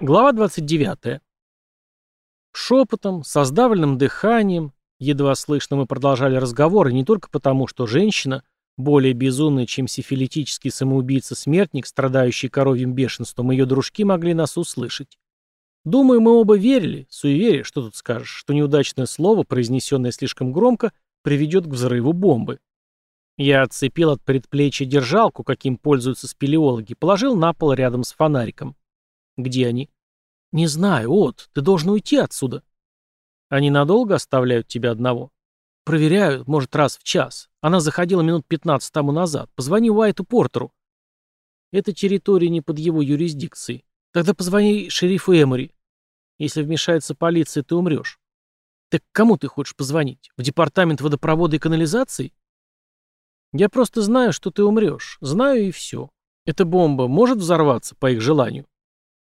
Глава 29. Шепотом, со сдавленным дыханием, едва слышно мы продолжали разговоры не только потому, что женщина, более безумная, чем сифилитический самоубийца-смертник, страдающий коровьим бешенством, ее дружки могли нас услышать. Думаю, мы оба верили, суеверие, что тут скажешь, что неудачное слово, произнесенное слишком громко, приведет к взрыву бомбы. Я отцепил от предплечья держалку, каким пользуются спелеологи, положил на пол рядом с фонариком. «Где они?» «Не знаю, От, ты должен уйти отсюда». «Они надолго оставляют тебя одного?» «Проверяю, может, раз в час. Она заходила минут 15 тому назад. Позвони Уайту Портеру». «Это территория не под его юрисдикцией. Тогда позвони шерифу Эмори. Если вмешается полиция, ты умрешь». «Так кому ты хочешь позвонить? В департамент водопровода и канализации?» «Я просто знаю, что ты умрешь. Знаю и все. Эта бомба может взорваться по их желанию?»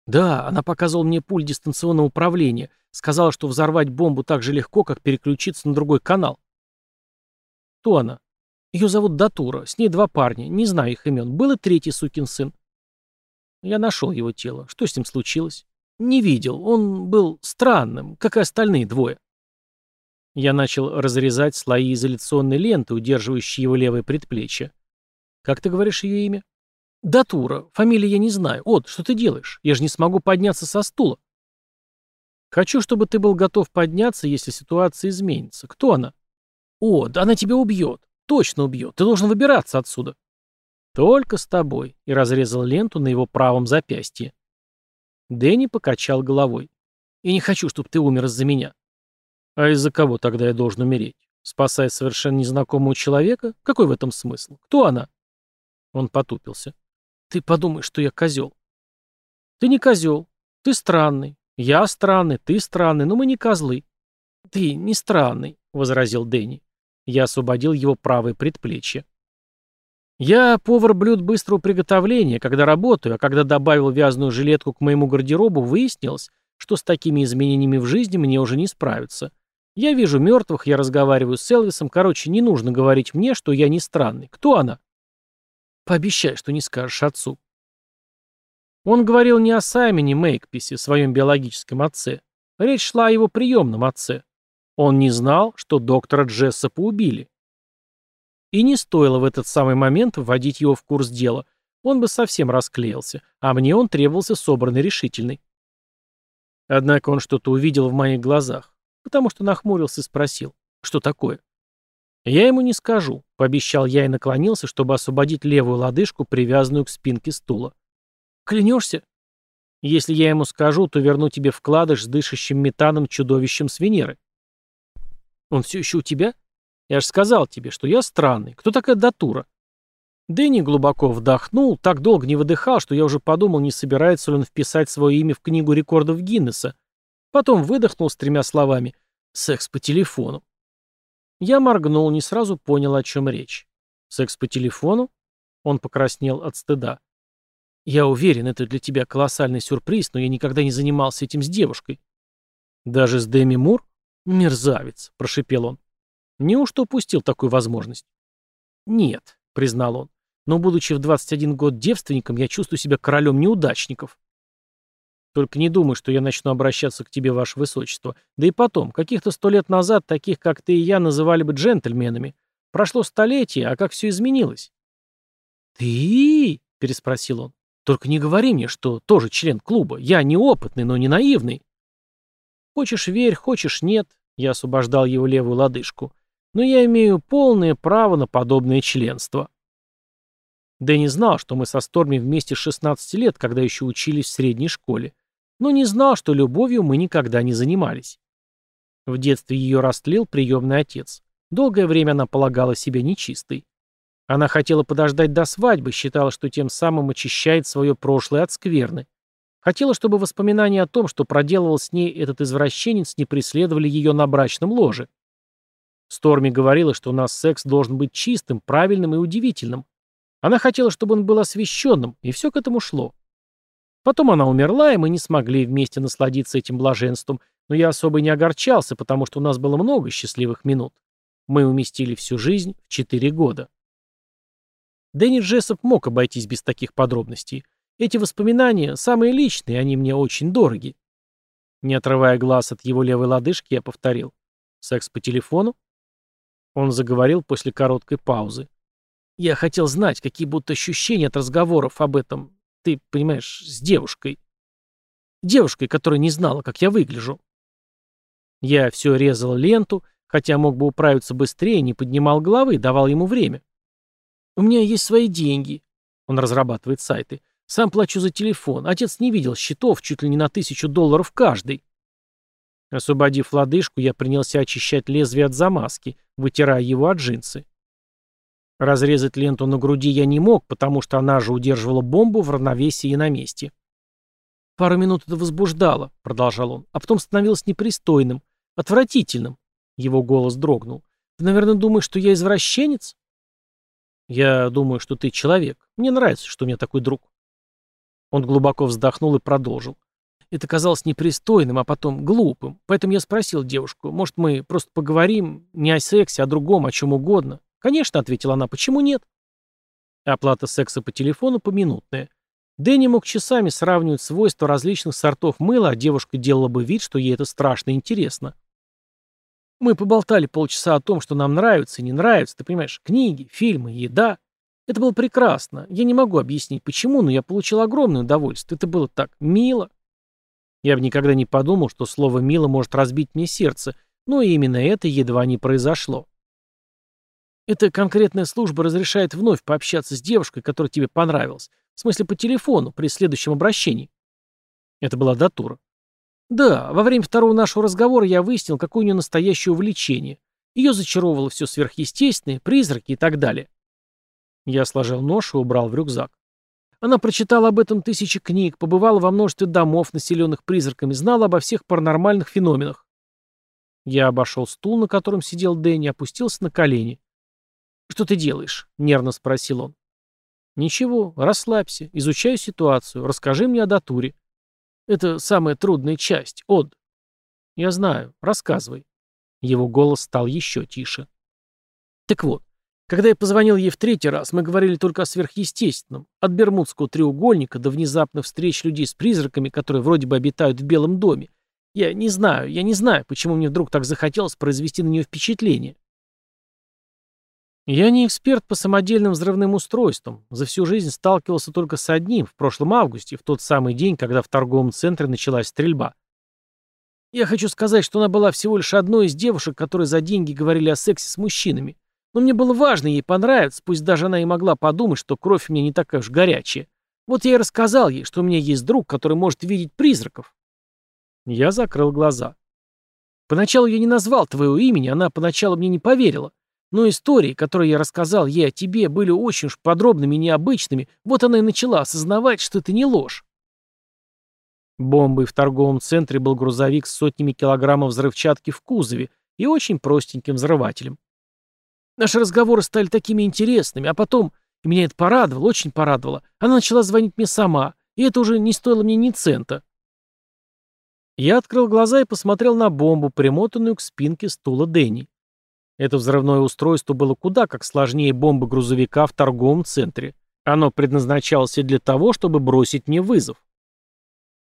Да, она показывала мне пульт дистанционного управления. Сказала, что взорвать бомбу так же легко, как переключиться на другой канал. Кто она? Ее зовут Датура. С ней два парня. Не знаю их имен. Был и третий сукин сын. Я нашел его тело. Что с ним случилось? Не видел. Он был странным, как и остальные двое. Я начал разрезать слои изоляционной ленты, удерживающей его левое предплечье. Как ты говоришь ее имя? «Датура. Фамилии я не знаю. От, что ты делаешь? Я же не смогу подняться со стула». «Хочу, чтобы ты был готов подняться, если ситуация изменится. Кто она?» «О, да она тебя убьет. Точно убьет. Ты должен выбираться отсюда». «Только с тобой», и разрезал ленту на его правом запястье. Дэнни покачал головой. «Я не хочу, чтобы ты умер из-за меня». «А из-за кого тогда я должен умереть? Спасая совершенно незнакомого человека? Какой в этом смысл? Кто она?» Он потупился. Ты подумай, что я козел. Ты не козел. Ты странный. Я странный, ты странный, но мы не козлы. Ты не странный, возразил Дэнни. Я освободил его правое предплечье. Я повар блюд быстрого приготовления, когда работаю, а когда добавил вязаную жилетку к моему гардеробу, выяснилось, что с такими изменениями в жизни мне уже не справиться. Я вижу мертвых, я разговариваю с Элвисом, короче, не нужно говорить мне, что я не странный. Кто она? Пообещай, что не скажешь отцу. Он говорил не о Саймоне Мейкписе, своем биологическом отце. Речь шла о его приемном отце. Он не знал, что доктора Джессопа убили. И не стоило в этот самый момент вводить его в курс дела. Он бы совсем расклеился, а мне он требовался собранный решительный. Однако он что-то увидел в моих глазах, потому что нахмурился и спросил, что такое. «Я ему не скажу», — пообещал я и наклонился, чтобы освободить левую лодыжку, привязанную к спинке стула. «Клянешься?» «Если я ему скажу, то верну тебе вкладыш с дышащим метаном чудовищем с Венеры». «Он все еще у тебя?» «Я же сказал тебе, что я странный. Кто такая датура?» Дэнни глубоко вдохнул, так долго не выдыхал, что я уже подумал, не собирается ли он вписать свое имя в книгу рекордов Гиннесса. Потом выдохнул с тремя словами «секс по телефону». Я моргнул, не сразу понял, о чем речь. Секс по телефону? Он покраснел от стыда. Я уверен, это для тебя колоссальный сюрприз, но я никогда не занимался этим с девушкой. Даже с Дэми Мур? Мерзавец, прошипел он. Неужто упустил такую возможность? Нет, признал он. Но будучи в 21 год девственником, я чувствую себя королем неудачников. Только не думай, что я начну обращаться к тебе, ваше высочество. Да и потом, каких-то сто лет назад таких, как ты и я, называли бы джентльменами. Прошло столетие, а как все изменилось?» «Ты?» — переспросил он. «Только не говори мне, что тоже член клуба. Я неопытный, но не наивный». «Хочешь верь, хочешь нет», — я освобождал его левую лодыжку. «Но я имею полное право на подобное членство». Дэнни знал, что мы со Сторми вместе с 16 лет, когда еще учились в средней школе но не знал, что любовью мы никогда не занимались. В детстве ее растлил приемный отец. Долгое время она полагала себя нечистой. Она хотела подождать до свадьбы, считала, что тем самым очищает свое прошлое от скверны. Хотела, чтобы воспоминания о том, что проделывал с ней этот извращенец, не преследовали ее на брачном ложе. Сторми говорила, что у нас секс должен быть чистым, правильным и удивительным. Она хотела, чтобы он был освященным, и все к этому шло. Потом она умерла, и мы не смогли вместе насладиться этим блаженством, но я особо не огорчался, потому что у нас было много счастливых минут. Мы уместили всю жизнь в четыре года. Дэнни Джессоп мог обойтись без таких подробностей. Эти воспоминания самые личные, они мне очень дороги. Не отрывая глаз от его левой лодыжки, я повторил. Секс по телефону? Он заговорил после короткой паузы. Я хотел знать, какие будут ощущения от разговоров об этом, ты понимаешь, с девушкой. Девушкой, которая не знала, как я выгляжу. Я все резал ленту, хотя мог бы управиться быстрее, не поднимал головы, давал ему время. У меня есть свои деньги. Он разрабатывает сайты. Сам плачу за телефон. Отец не видел счетов чуть ли не на тысячу долларов каждый. Освободив лодыжку, я принялся очищать лезвие от замазки, вытирая его от джинсы. Разрезать ленту на груди я не мог, потому что она же удерживала бомбу в равновесии и на месте. «Пару минут это возбуждало», — продолжал он, — «а потом становилось непристойным, отвратительным». Его голос дрогнул. «Ты, наверное, думаешь, что я извращенец?» «Я думаю, что ты человек. Мне нравится, что у меня такой друг». Он глубоко вздохнул и продолжил. Это казалось непристойным, а потом глупым. Поэтому я спросил девушку, может, мы просто поговорим не о сексе, а о другом, о чем угодно. Конечно, ответила она, почему нет? Оплата секса по телефону поминутная. Дэнни мог часами сравнивать свойства различных сортов мыла, а девушка делала бы вид, что ей это страшно интересно. Мы поболтали полчаса о том, что нам нравится и не нравится, ты понимаешь, книги, фильмы, еда. Это было прекрасно. Я не могу объяснить, почему, но я получил огромное удовольствие. Это было так мило. Я бы никогда не подумал, что слово «мило» может разбить мне сердце, но именно это едва не произошло. Эта конкретная служба разрешает вновь пообщаться с девушкой, которая тебе понравилась. В смысле, по телефону, при следующем обращении. Это была датура. Да, во время второго нашего разговора я выяснил, какое у нее настоящее увлечение. Ее зачаровывало все сверхъестественное, призраки и так далее. Я сложил нож и убрал в рюкзак. Она прочитала об этом тысячи книг, побывала во множестве домов, населенных призраками, знала обо всех паранормальных феноменах. Я обошел стул, на котором сидел Дэнни, опустился на колени. «Что ты делаешь?» — нервно спросил он. «Ничего, расслабься, изучаю ситуацию, расскажи мне о датуре. Это самая трудная часть, Од». «Я знаю, рассказывай». Его голос стал еще тише. «Так вот, когда я позвонил ей в третий раз, мы говорили только о сверхъестественном, от Бермудского треугольника до внезапных встреч людей с призраками, которые вроде бы обитают в Белом доме. Я не знаю, я не знаю, почему мне вдруг так захотелось произвести на нее впечатление. Я не эксперт по самодельным взрывным устройствам. За всю жизнь сталкивался только с одним, в прошлом августе, в тот самый день, когда в торговом центре началась стрельба. Я хочу сказать, что она была всего лишь одной из девушек, которые за деньги говорили о сексе с мужчинами. Но мне было важно ей понравиться, пусть даже она и могла подумать, что кровь у меня не такая уж горячая. Вот я и рассказал ей, что у меня есть друг, который может видеть призраков. Я закрыл глаза. Поначалу я не назвал твоего имени, она поначалу мне не поверила. Но истории, которые я рассказал ей о тебе, были очень уж подробными и необычными, вот она и начала осознавать, что это не ложь. Бомбой в торговом центре был грузовик с сотнями килограммов взрывчатки в кузове и очень простеньким взрывателем. Наши разговоры стали такими интересными, а потом, и меня это порадовало, очень порадовало, она начала звонить мне сама, и это уже не стоило мне ни цента. Я открыл глаза и посмотрел на бомбу, примотанную к спинке стула Дэнни. Это взрывное устройство было куда как сложнее бомбы грузовика в торговом центре. Оно предназначалось и для того, чтобы бросить мне вызов.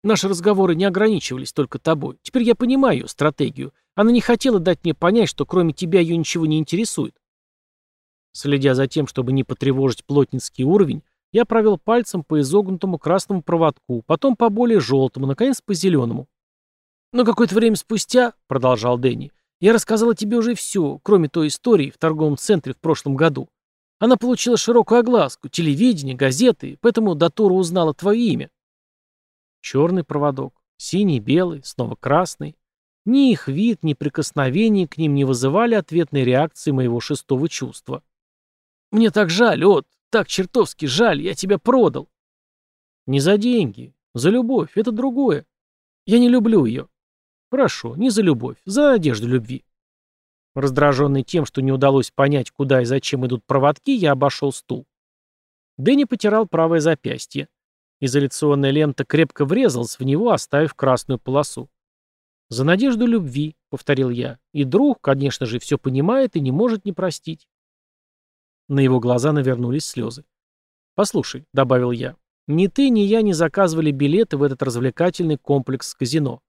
Наши разговоры не ограничивались только тобой. Теперь я понимаю стратегию. Она не хотела дать мне понять, что кроме тебя ее ничего не интересует. Следя за тем, чтобы не потревожить плотницкий уровень, я провел пальцем по изогнутому красному проводку, потом по более желтому, наконец по зеленому. «Но какое-то время спустя», — продолжал Дэнни, — «я рассказала тебе уже все, кроме той истории в торговом центре в прошлом году. Она получила широкую огласку, телевидение, газеты, поэтому Датура узнала твое имя». Черный проводок, синий, белый, снова красный. Ни их вид, ни прикосновение к ним не вызывали ответной реакции моего шестого чувства. Мне так жаль, от, так чертовски жаль, я тебя продал. Не за деньги, за любовь, это другое. Я не люблю ее. Хорошо, не за любовь, за надежду любви. Раздраженный тем, что не удалось понять, куда и зачем идут проводки, я обошел стул. Дэнни потирал правое запястье. Изоляционная лента крепко врезалась в него, оставив красную полосу. «За надежду любви», — повторил я. «И друг, конечно же, все понимает и не может не простить». На его глаза навернулись слезы. «Послушай», — добавил я, Ни ты, ни я не заказывали билеты в этот развлекательный комплекс казино.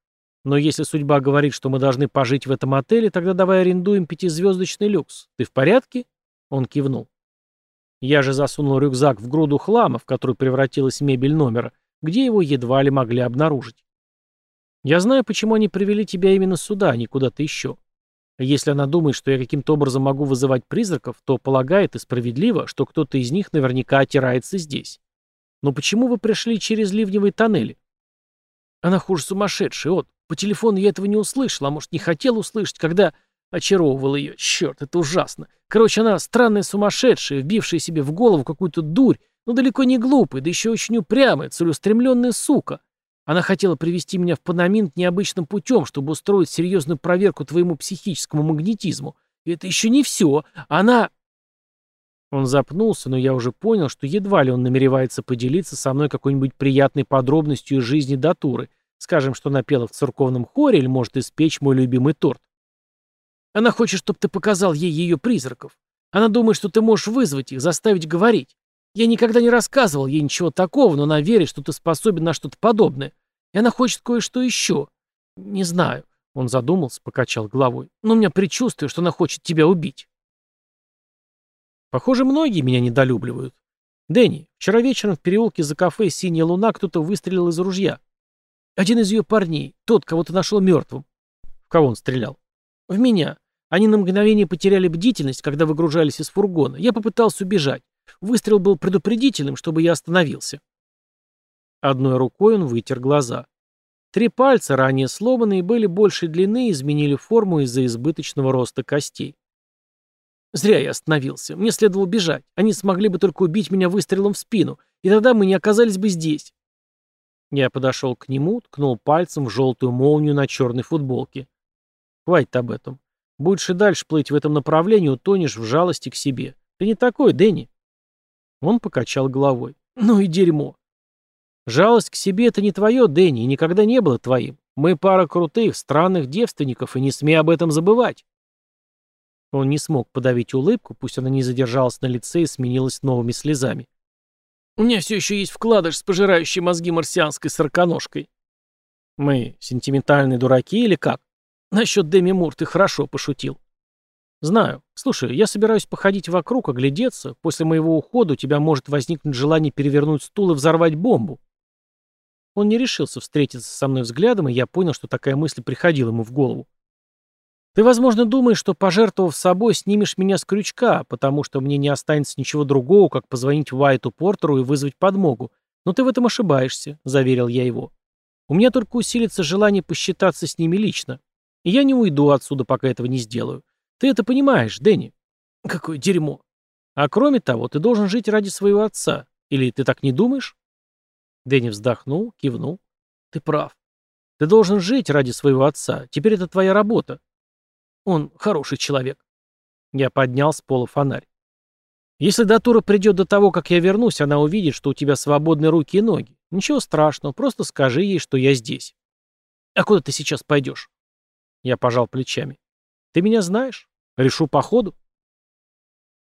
Но если судьба говорит, что мы должны пожить в этом отеле, тогда давай арендуем пятизвездочный люкс. Ты в порядке?» Он кивнул. Я же засунул рюкзак в груду хлама, в которую превратилась мебель номера, где его едва ли могли обнаружить. Я знаю, почему они привели тебя именно сюда, а не куда-то еще. Если она думает, что я каким-то образом могу вызывать призраков, то полагает и справедливо, что кто-то из них наверняка отирается здесь. Но почему вы пришли через ливневые тоннели? Она хуже сумасшедшая, вот. По телефону я этого не услышал, а может, не хотел услышать, когда очаровывал ее. Черт, это ужасно. Короче, она странная сумасшедшая, вбившая себе в голову какую-то дурь, но далеко не глупая, да еще очень упрямая, целеустремленная сука. Она хотела привести меня в Панаминт необычным путем, чтобы устроить серьезную проверку твоему психическому магнетизму. И это еще не все. Она... Он запнулся, но я уже понял, что едва ли он намеревается поделиться со мной какой-нибудь приятной подробностью из жизни Датуры, скажем, что напела в церковном хоре или может испечь мой любимый торт. Она хочет, чтобы ты показал ей ее призраков. Она думает, что ты можешь вызвать их, заставить говорить. Я никогда не рассказывал ей ничего такого, но она верит, что ты способен на что-то подобное. И она хочет кое-что еще. Не знаю. Он задумался, покачал головой. Но у меня предчувствие, что она хочет тебя убить. Похоже, многие меня недолюбливают. Дэнни, вчера вечером в переулке за кафе «Синяя луна» кто-то выстрелил из ружья. Один из ее парней, тот, кого ты нашел мертвым. В кого он стрелял? В меня. Они на мгновение потеряли бдительность, когда выгружались из фургона. Я попытался убежать. Выстрел был предупредительным, чтобы я остановился. Одной рукой он вытер глаза. Три пальца, ранее сломанные, были большей длины и изменили форму из-за избыточного роста костей. Зря я остановился. Мне следовало бежать. Они смогли бы только убить меня выстрелом в спину, и тогда мы не оказались бы здесь. Я подошел к нему, ткнул пальцем в желтую молнию на черной футболке. Хватит об этом. Будешь и дальше плыть в этом направлении, утонешь в жалости к себе. Ты не такой, Дэнни. Он покачал головой. «Ну и дерьмо. Жалость к себе — это не твое, Дэнни, и никогда не было твоим. Мы пара крутых, странных девственников, и не смей об этом забывать». Он не смог подавить улыбку, пусть она не задержалась на лице и сменилась новыми слезами. «У меня все еще есть вкладыш с пожирающей мозги марсианской сороконожкой». «Мы сентиментальные дураки или как?» «Насчет Деми Мур ты хорошо пошутил. «Знаю. Слушай, я собираюсь походить вокруг, оглядеться. После моего ухода у тебя может возникнуть желание перевернуть стул и взорвать бомбу». Он не решился встретиться со мной взглядом, и я понял, что такая мысль приходила ему в голову. «Ты, возможно, думаешь, что, пожертвовав собой, снимешь меня с крючка, потому что мне не останется ничего другого, как позвонить Уайту Портеру и вызвать подмогу. Но ты в этом ошибаешься», — заверил я его. «У меня только усилится желание посчитаться с ними лично. И я не уйду отсюда, пока этого не сделаю. Ты это понимаешь, Дэнни? Какое дерьмо. А кроме того, ты должен жить ради своего отца. Или ты так не думаешь? Дэнни вздохнул, кивнул. Ты прав. Ты должен жить ради своего отца. Теперь это твоя работа. Он хороший человек. Я поднял с пола фонарь. Если Датура придет до того, как я вернусь, она увидит, что у тебя свободные руки и ноги. Ничего страшного, просто скажи ей, что я здесь. А куда ты сейчас пойдешь? Я пожал плечами. Ты меня знаешь? Решу по ходу.